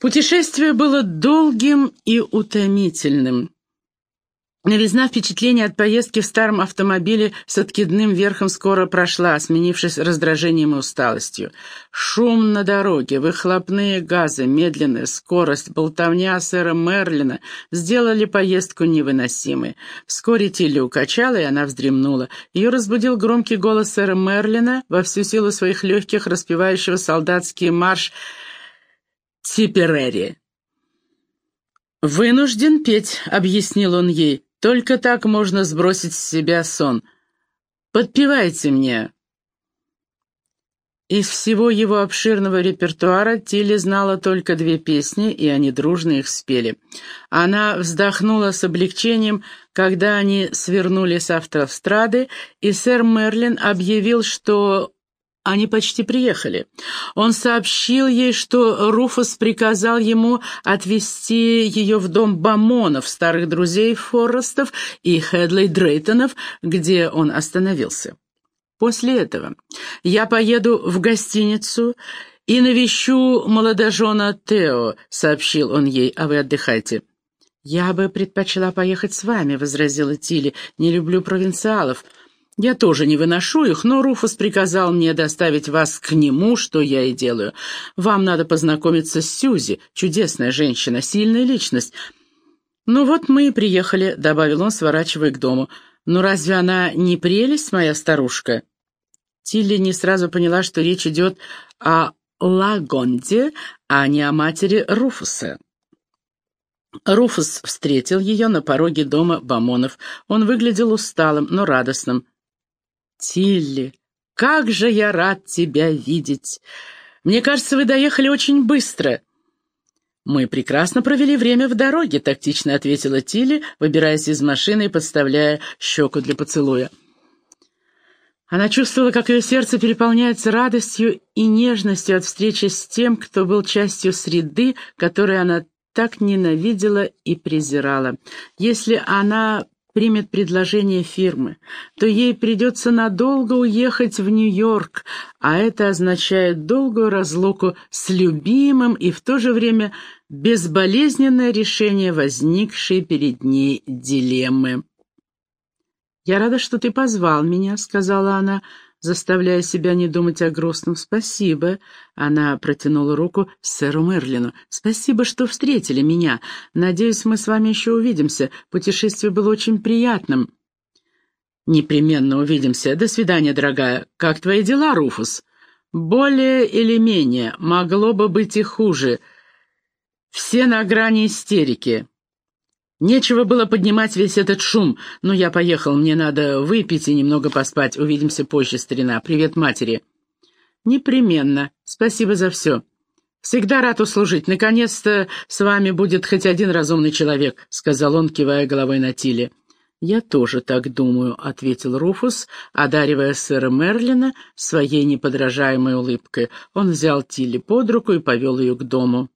Путешествие было долгим и утомительным. Новизна впечатления от поездки в старом автомобиле с откидным верхом скоро прошла, сменившись раздражением и усталостью. Шум на дороге, выхлопные газы, медленная скорость, болтовня сэра Мерлина сделали поездку невыносимой. Вскоре Тилли укачала, и она вздремнула. Ее разбудил громкий голос сэра Мерлина, во всю силу своих легких, распевающего солдатский марш Типерери. «Вынужден петь», — объяснил он ей. Только так можно сбросить с себя сон. Подпевайте мне». Из всего его обширного репертуара Тилли знала только две песни, и они дружно их спели. Она вздохнула с облегчением, когда они свернули с автострады, и сэр Мерлин объявил, что они почти приехали. Он сообщил ей, что Руфус приказал ему отвезти ее в дом Бамонов, старых друзей Форрестов и Хедлей Дрейтонов, где он остановился. После этого я поеду в гостиницу и навещу молодожена Тео, сообщил он ей, а вы отдыхайте. «Я бы предпочла поехать с вами», — возразила Тилли. «Не люблю провинциалов». Я тоже не выношу их, но Руфус приказал мне доставить вас к нему, что я и делаю. Вам надо познакомиться с Сьюзи, чудесная женщина, сильная личность. Ну вот мы и приехали, — добавил он, сворачивая к дому. Ну разве она не прелесть, моя старушка? Тилли не сразу поняла, что речь идет о Лагонде, а не о матери Руфуса. Руфус встретил ее на пороге дома Бамонов. Он выглядел усталым, но радостным. «Тилли, как же я рад тебя видеть! Мне кажется, вы доехали очень быстро». «Мы прекрасно провели время в дороге», — тактично ответила Тилли, выбираясь из машины и подставляя щеку для поцелуя. Она чувствовала, как ее сердце переполняется радостью и нежностью от встречи с тем, кто был частью среды, которую она так ненавидела и презирала. Если она примет предложение фирмы, то ей придется надолго уехать в Нью-Йорк, а это означает долгую разлуку с любимым и в то же время безболезненное решение возникшей перед ней дилеммы. «Я рада, что ты позвал меня», — сказала она, — заставляя себя не думать о грустном. «Спасибо!» — она протянула руку сэру Мерлину. «Спасибо, что встретили меня. Надеюсь, мы с вами еще увидимся. Путешествие было очень приятным». «Непременно увидимся. До свидания, дорогая. Как твои дела, Руфус?» «Более или менее. Могло бы быть и хуже. Все на грани истерики». Нечего было поднимать весь этот шум, но я поехал, мне надо выпить и немного поспать. Увидимся позже, старина. Привет матери. Непременно. Спасибо за все. Всегда рад услужить. Наконец-то с вами будет хоть один разумный человек, сказал он, кивая головой на Тиле. «Я тоже так думаю», — ответил Руфус, одаривая сэра Мерлина своей неподражаемой улыбкой. Он взял Тилли под руку и повел ее к дому.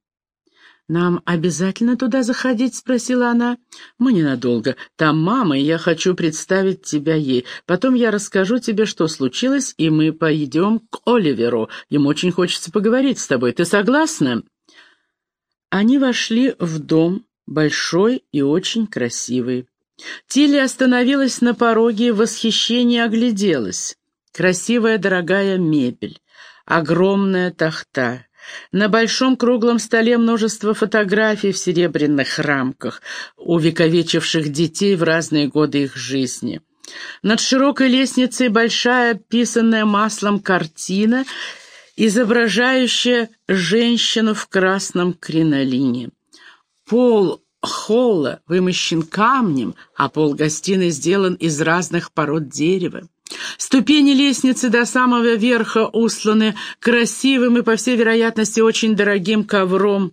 «Нам обязательно туда заходить?» — спросила она. «Мы ненадолго. Там мама, и я хочу представить тебя ей. Потом я расскажу тебе, что случилось, и мы пойдем к Оливеру. Ему очень хочется поговорить с тобой. Ты согласна?» Они вошли в дом, большой и очень красивый. Тилли остановилась на пороге в восхищении огляделась. Красивая дорогая мебель, огромная тахта, на большом круглом столе множество фотографий в серебряных рамках, увековечивших детей в разные годы их жизни. Над широкой лестницей большая, писанная маслом картина, изображающая женщину в красном кринолине. Пол холла вымощен камнем, а пол гостиной сделан из разных пород дерева. Ступени лестницы до самого верха усланы красивым и, по всей вероятности, очень дорогим ковром.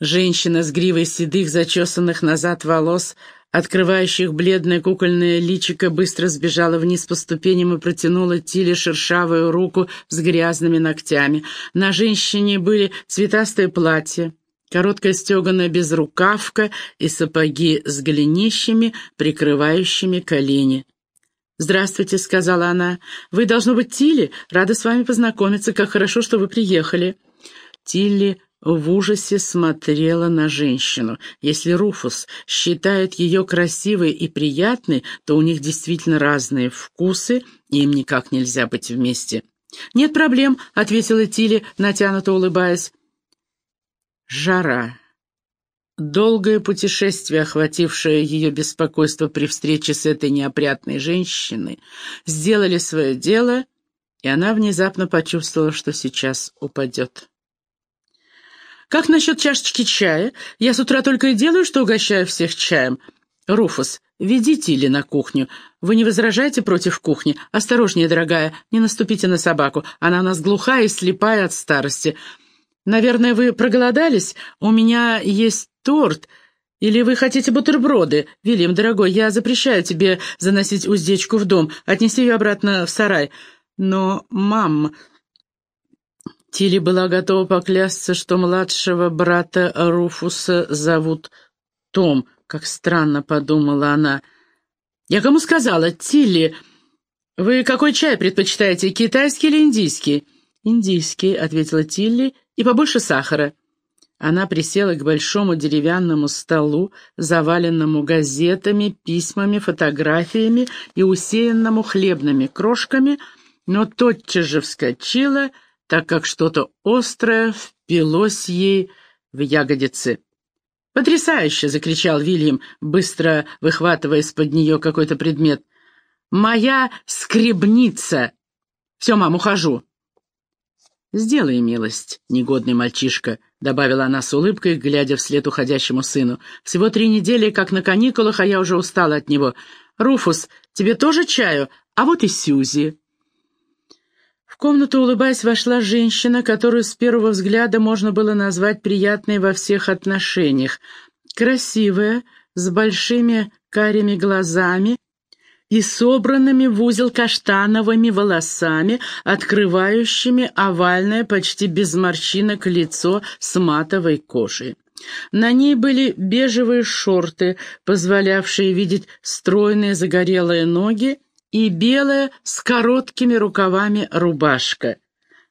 Женщина с гривой седых, зачесанных назад волос, открывающих бледное кукольное личико, быстро сбежала вниз по ступеням и протянула Тиле шершавую руку с грязными ногтями. На женщине были цветастое платье, короткая стеганая безрукавка и сапоги с голенищами, прикрывающими колени. «Здравствуйте», — сказала она. «Вы, должно быть, Тилли? Рада с вами познакомиться. Как хорошо, что вы приехали». Тилли в ужасе смотрела на женщину. Если Руфус считает ее красивой и приятной, то у них действительно разные вкусы, и им никак нельзя быть вместе. «Нет проблем», — ответила Тилли, натянуто улыбаясь. Жара. Долгое путешествие, охватившее ее беспокойство при встрече с этой неопрятной женщиной, сделали свое дело, и она внезапно почувствовала, что сейчас упадет. «Как насчет чашечки чая? Я с утра только и делаю, что угощаю всех чаем. Руфус, ведите или на кухню. Вы не возражаете против кухни? Осторожнее, дорогая, не наступите на собаку. Она у нас глухая и слепая от старости. Наверное, вы проголодались? У меня есть торт. Или вы хотите бутерброды? Вильям, дорогой, я запрещаю тебе заносить уздечку в дом. Отнеси ее обратно в сарай. Но, мам, Тилли была готова поклясться, что младшего брата Руфуса зовут Том. Как странно, подумала она. «Я кому сказала? Тилли, вы какой чай предпочитаете, китайский или индийский?» «Индийский», — ответила Тилли, — «и побольше сахара». Она присела к большому деревянному столу, заваленному газетами, письмами, фотографиями и усеянному хлебными крошками, но тотчас же вскочила — так как что-то острое впилось ей в ягодицы. «Потрясающе!» — закричал Вильям, быстро выхватывая из-под нее какой-то предмет. «Моя скребница! Все, мам, ухожу!» «Сделай милость, негодный мальчишка», — добавила она с улыбкой, глядя вслед уходящему сыну. «Всего три недели, как на каникулах, а я уже устала от него. Руфус, тебе тоже чаю? А вот и Сьюзи». В комнату, улыбаясь, вошла женщина, которую с первого взгляда можно было назвать приятной во всех отношениях. Красивая, с большими карими глазами и собранными в узел каштановыми волосами, открывающими овальное, почти без морщинок лицо с матовой кожей. На ней были бежевые шорты, позволявшие видеть стройные загорелые ноги, и белая с короткими рукавами рубашка.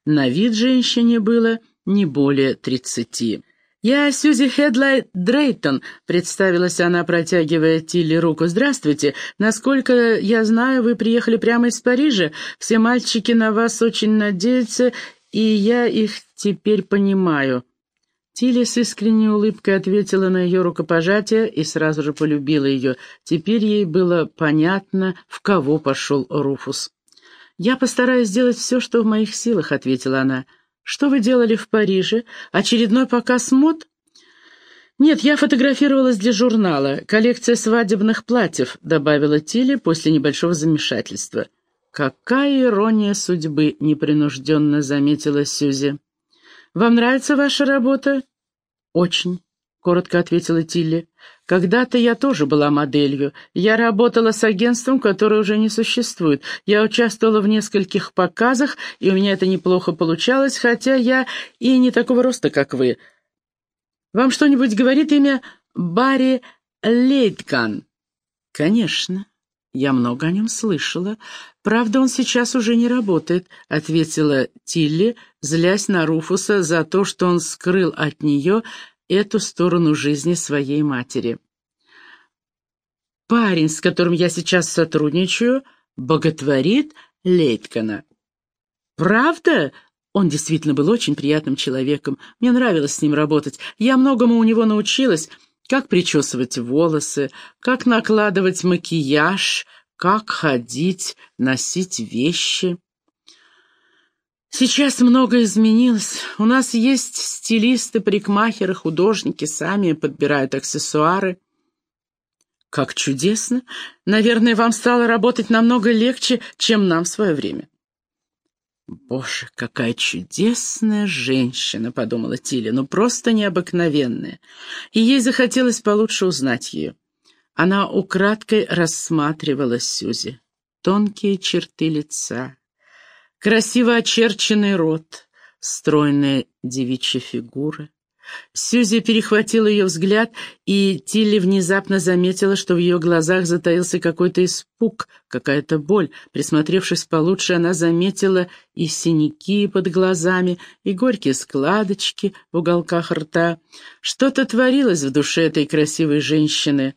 На вид женщине было не более тридцати. «Я Сьюзи Хедлайт Дрейтон», — представилась она, протягивая Тилли руку. «Здравствуйте. Насколько я знаю, вы приехали прямо из Парижа. Все мальчики на вас очень надеются, и я их теперь понимаю». Тиля с искренней улыбкой ответила на ее рукопожатие и сразу же полюбила ее. Теперь ей было понятно, в кого пошел Руфус. «Я постараюсь сделать все, что в моих силах», — ответила она. «Что вы делали в Париже? Очередной показ мод?» «Нет, я фотографировалась для журнала. Коллекция свадебных платьев», — добавила Тилли после небольшого замешательства. «Какая ирония судьбы!» — непринужденно заметила Сюзи. «Вам нравится ваша работа?» «Очень», — коротко ответила Тилли. «Когда-то я тоже была моделью. Я работала с агентством, которое уже не существует. Я участвовала в нескольких показах, и у меня это неплохо получалось, хотя я и не такого роста, как вы. Вам что-нибудь говорит имя Барри Лейткан?» «Конечно. Я много о нем слышала. Правда, он сейчас уже не работает», — ответила Тилли, злясь на Руфуса за то, что он скрыл от нее эту сторону жизни своей матери. «Парень, с которым я сейчас сотрудничаю, боготворит Лейткана». «Правда?» Он действительно был очень приятным человеком. Мне нравилось с ним работать. Я многому у него научилась как причесывать волосы, как накладывать макияж, как ходить, носить вещи. Сейчас многое изменилось. У нас есть стилисты, парикмахеры, художники, сами подбирают аксессуары. Как чудесно! Наверное, вам стало работать намного легче, чем нам в свое время. «Боже, какая чудесная женщина!» — подумала Тиля, «ну просто необыкновенная». И ей захотелось получше узнать ее. Она украдкой рассматривала Сюзи. Тонкие черты лица, красиво очерченный рот, стройная девичья фигура. Сьюзи перехватила ее взгляд, и Тилли внезапно заметила, что в ее глазах затаился какой-то испуг, какая-то боль. Присмотревшись получше, она заметила и синяки под глазами, и горькие складочки в уголках рта. Что-то творилось в душе этой красивой женщины.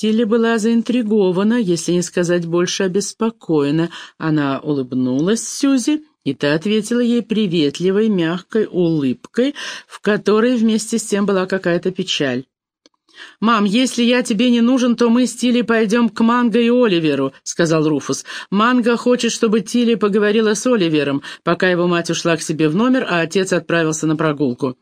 Тилли была заинтригована, если не сказать больше, обеспокоена. Она улыбнулась Сьюзи, и та ответила ей приветливой, мягкой улыбкой, в которой вместе с тем была какая-то печаль. «Мам, если я тебе не нужен, то мы с Тилли пойдем к Манго и Оливеру», — сказал Руфус. «Манго хочет, чтобы Тилли поговорила с Оливером, пока его мать ушла к себе в номер, а отец отправился на прогулку».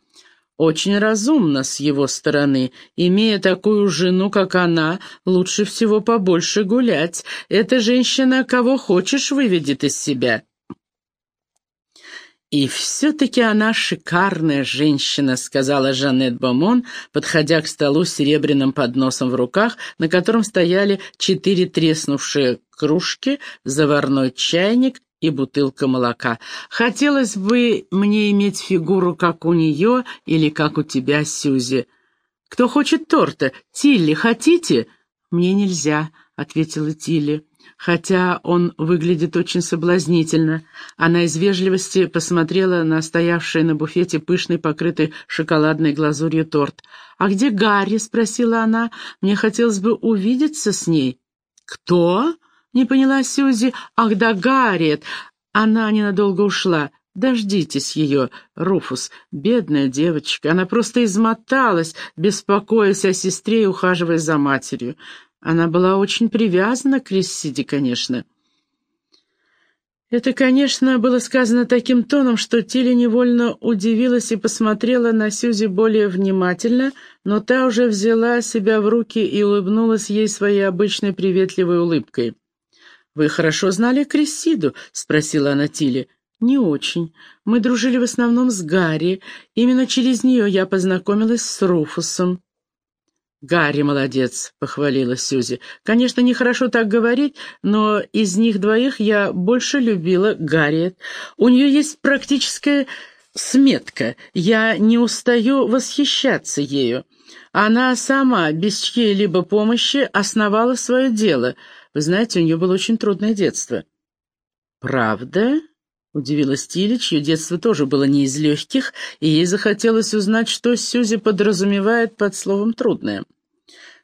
Очень разумно с его стороны. Имея такую жену, как она, лучше всего побольше гулять. Эта женщина кого хочешь выведет из себя. «И все-таки она шикарная женщина», — сказала Жанет Бомон, подходя к столу с серебряным подносом в руках, на котором стояли четыре треснувшие кружки, заварной чайник и бутылка молока. «Хотелось бы мне иметь фигуру, как у нее или как у тебя, Сюзи. Кто хочет торта? Тилли, хотите?» «Мне нельзя», — ответила Тилли хотя он выглядит очень соблазнительно. Она из вежливости посмотрела на стоявший на буфете пышный, покрытый шоколадной глазурью торт. «А где Гарри?» — спросила она. «Мне хотелось бы увидеться с ней». «Кто?» — не поняла Сьюзи. «Ах да, Гарриет!» Она ненадолго ушла. Дождитесь ее, Руфус, бедная девочка. Она просто измоталась, беспокоясь о сестре и ухаживая за матерью. Она была очень привязана к Крессиде, конечно. Это, конечно, было сказано таким тоном, что Тилли невольно удивилась и посмотрела на Сюзи более внимательно, но та уже взяла себя в руки и улыбнулась ей своей обычной приветливой улыбкой. «Вы хорошо знали Крессиду?» — спросила она Тилли. «Не очень. Мы дружили в основном с Гарри. Именно через нее я познакомилась с Руфусом». «Гарри молодец», — похвалила Сюзи. «Конечно, нехорошо так говорить, но из них двоих я больше любила Гарриет. У нее есть практическая сметка. Я не устаю восхищаться ею. Она сама, без чьей-либо помощи, основала свое дело. Вы знаете, у нее было очень трудное детство». «Правда?» — удивилась Тилли, чье детство тоже было не из легких, и ей захотелось узнать, что Сюзи подразумевает под словом «трудное».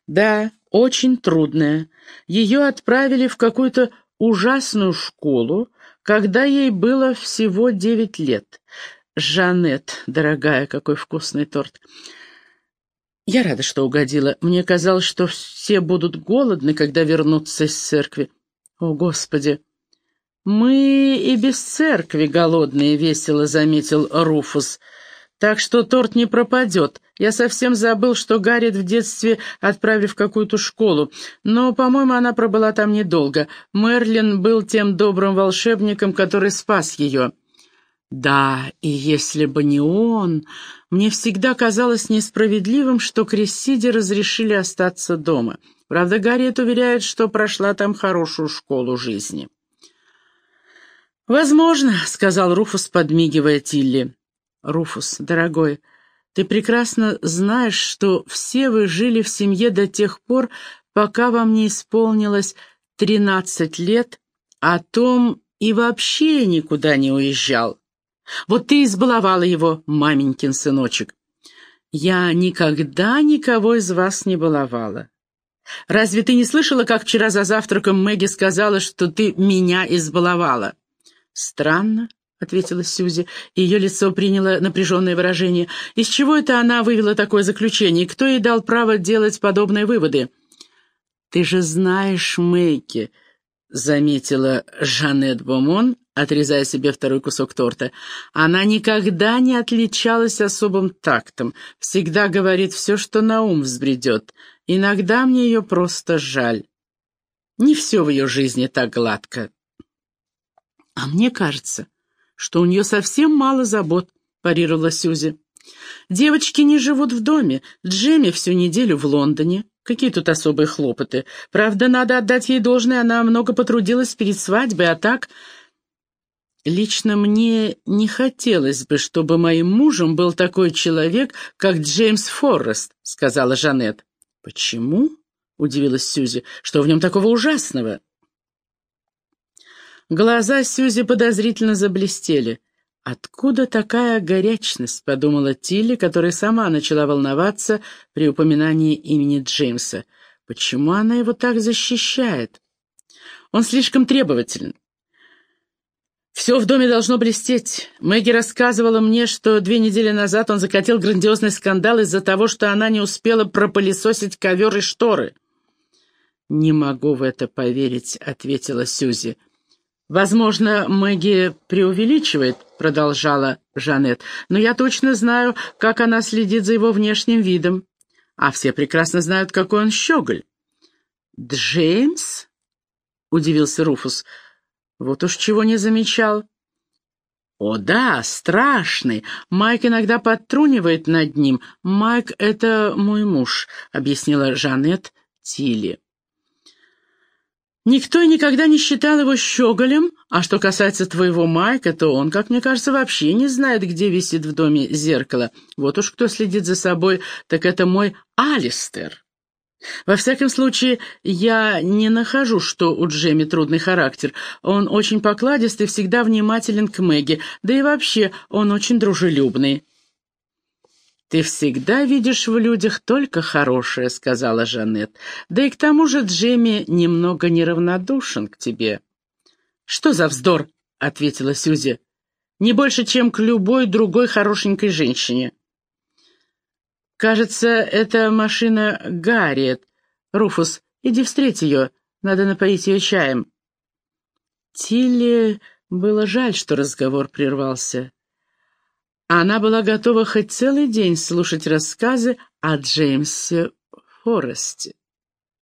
«Да, очень трудное. Ее отправили в какую-то ужасную школу, когда ей было всего девять лет. Жанет, дорогая, какой вкусный торт!» Я рада, что угодила. Мне казалось, что все будут голодны, когда вернутся из церкви. О, Господи! Мы и без церкви голодные, — весело заметил Руфус. Так что торт не пропадет. Я совсем забыл, что Гарриет в детстве отправили в какую-то школу, но, по-моему, она пробыла там недолго. Мерлин был тем добрым волшебником, который спас ее. Да, и если бы не он, мне всегда казалось несправедливым, что Крессиде разрешили остаться дома. Правда, Гарриет уверяет, что прошла там хорошую школу жизни. «Возможно», — сказал Руфус, подмигивая Тилли. «Руфус, дорогой, ты прекрасно знаешь, что все вы жили в семье до тех пор, пока вам не исполнилось тринадцать лет, а Том и вообще никуда не уезжал. Вот ты избаловала его, маменькин сыночек. Я никогда никого из вас не баловала. Разве ты не слышала, как вчера за завтраком Мэгги сказала, что ты меня избаловала? Странно, — ответила Сюзи, ее лицо приняло напряженное выражение. «Из чего это она вывела такое заключение? Кто ей дал право делать подобные выводы?» «Ты же знаешь Мэйки», — заметила Жанет Бомон, отрезая себе второй кусок торта. «Она никогда не отличалась особым тактом, всегда говорит все, что на ум взбредет. Иногда мне ее просто жаль. Не все в ее жизни так гладко». «А мне кажется, что у нее совсем мало забот», — парировала Сюзи. «Девочки не живут в доме, Джемми всю неделю в Лондоне. Какие тут особые хлопоты? Правда, надо отдать ей должное, она много потрудилась перед свадьбой, а так...» Лично мне не хотелось бы, чтобы моим мужем был такой человек, как Джеймс Форрест», — сказала Жанет. «Почему?» — удивилась Сьюзи. «Что в нем такого ужасного?» Глаза Сьюзи подозрительно заблестели. «Откуда такая горячность?» — подумала Тилли, которая сама начала волноваться при упоминании имени Джеймса. «Почему она его так защищает?» «Он слишком требователен. Все в доме должно блестеть. Мэгги рассказывала мне, что две недели назад он закатил грандиозный скандал из-за того, что она не успела пропылесосить ковер и шторы. «Не могу в это поверить», — ответила Сюзи. «Возможно, Мэгги преувеличивает», — продолжала Жанет, «но я точно знаю, как она следит за его внешним видом. А все прекрасно знают, какой он щеголь». «Джеймс?» — удивился Руфус. Вот уж чего не замечал. «О да, страшный. Майк иногда подтрунивает над ним. Майк — это мой муж», — объяснила Жанет Тилли. «Никто и никогда не считал его щеголем, а что касается твоего Майка, то он, как мне кажется, вообще не знает, где висит в доме зеркало. Вот уж кто следит за собой, так это мой Алистер». Во всяком случае, я не нахожу, что у Джемми трудный характер. Он очень покладистый, всегда внимателен к Мэгги, да и вообще он очень дружелюбный. «Ты всегда видишь в людях только хорошее», — сказала Жанет. «Да и к тому же Джемми немного неравнодушен к тебе». «Что за вздор?» — ответила Сюзи. «Не больше, чем к любой другой хорошенькой женщине». «Кажется, это машина Гарриет. Руфус, иди встреть ее, надо напоить ее чаем». Тилли было жаль, что разговор прервался. Она была готова хоть целый день слушать рассказы о Джеймсе Форесте.